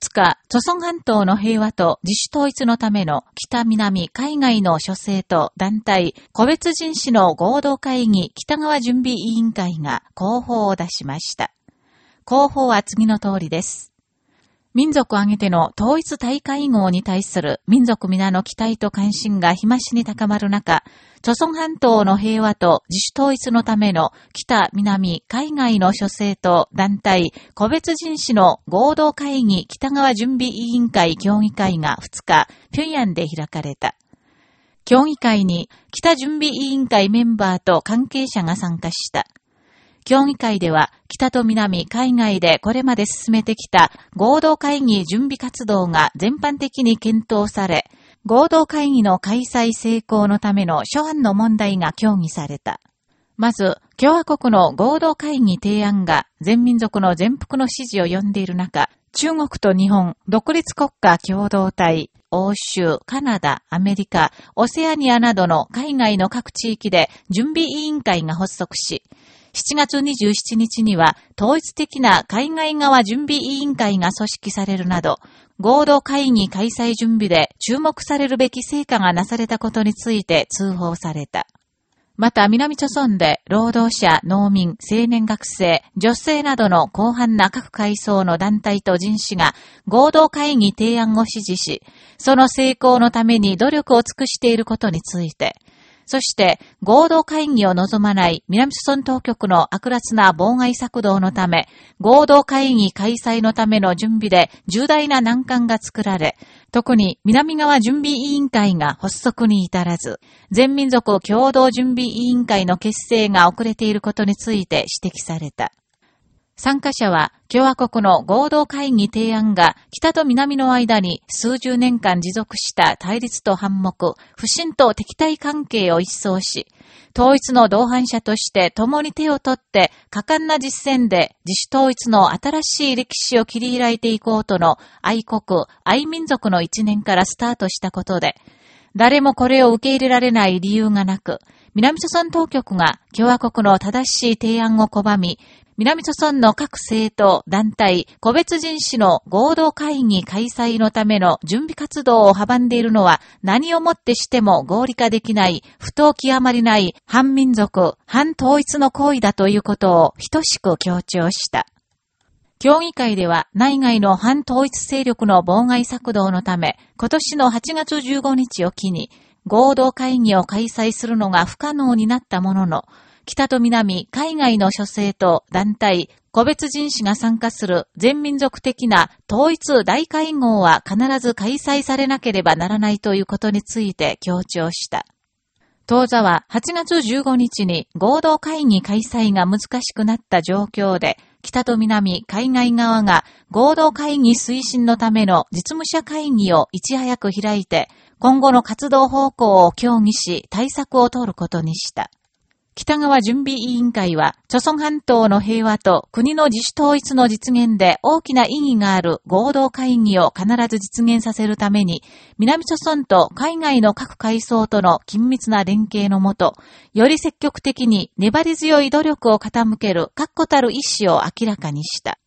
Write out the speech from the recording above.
2日、祖孫半島の平和と自主統一のための北南海外の諸政と団体、個別人士の合同会議北川準備委員会が広報を出しました。広報は次の通りです。民族挙げての統一大会合に対する民族皆の期待と関心が日増しに高まる中、朝鮮半島の平和と自主統一のための北、南、海外の諸政と団体、個別人士の合同会議北川準備委員会協議会が2日、平壌で開かれた。協議会に北準備委員会メンバーと関係者が参加した。協議会では、北と南、海外でこれまで進めてきた合同会議準備活動が全般的に検討され、合同会議の開催成功のための諸案の問題が協議された。まず、共和国の合同会議提案が全民族の全幅の支持を呼んでいる中、中国と日本、独立国家共同体、欧州、カナダ、アメリカ、オセアニアなどの海外の各地域で準備委員会が発足し、7月27日には統一的な海外側準備委員会が組織されるなど、合同会議開催準備で注目されるべき成果がなされたことについて通報された。また、南朝村で労働者、農民、青年学生、女性などの広範な各階層の団体と人士が合同会議提案を支持し、その成功のために努力を尽くしていることについて、そして、合同会議を望まない南朝村当局の悪辣な妨害策動のため、合同会議開催のための準備で重大な難関が作られ、特に南側準備委員会が発足に至らず、全民族共同準備委員会の結成が遅れていることについて指摘された。参加者は共和国の合同会議提案が北と南の間に数十年間持続した対立と反目、不信と敵対関係を一掃し、統一の同伴者として共に手を取って果敢な実践で自主統一の新しい歴史を切り開いていこうとの愛国、愛民族の一年からスタートしたことで、誰もこれを受け入れられない理由がなく、南朝鮮当局が共和国の正しい提案を拒み、南朝村の各政党、団体、個別人士の合同会議開催のための準備活動を阻んでいるのは何をもってしても合理化できない、不当極まりない反民族、反統一の行為だということを等しく強調した。協議会では内外の反統一勢力の妨害策動のため、今年の8月15日を機に合同会議を開催するのが不可能になったものの、北と南、海外の諸政と団体、個別人士が参加する全民族的な統一大会合は必ず開催されなければならないということについて強調した。当座は8月15日に合同会議開催が難しくなった状況で、北と南、海外側が合同会議推進のための実務者会議をいち早く開いて、今後の活動方向を協議し対策を取ることにした。北川準備委員会は、朝鮮半島の平和と国の自主統一の実現で大きな意義がある合同会議を必ず実現させるために、南朝鮮と海外の各階層との緊密な連携のもと、より積極的に粘り強い努力を傾ける確固たる意思を明らかにした。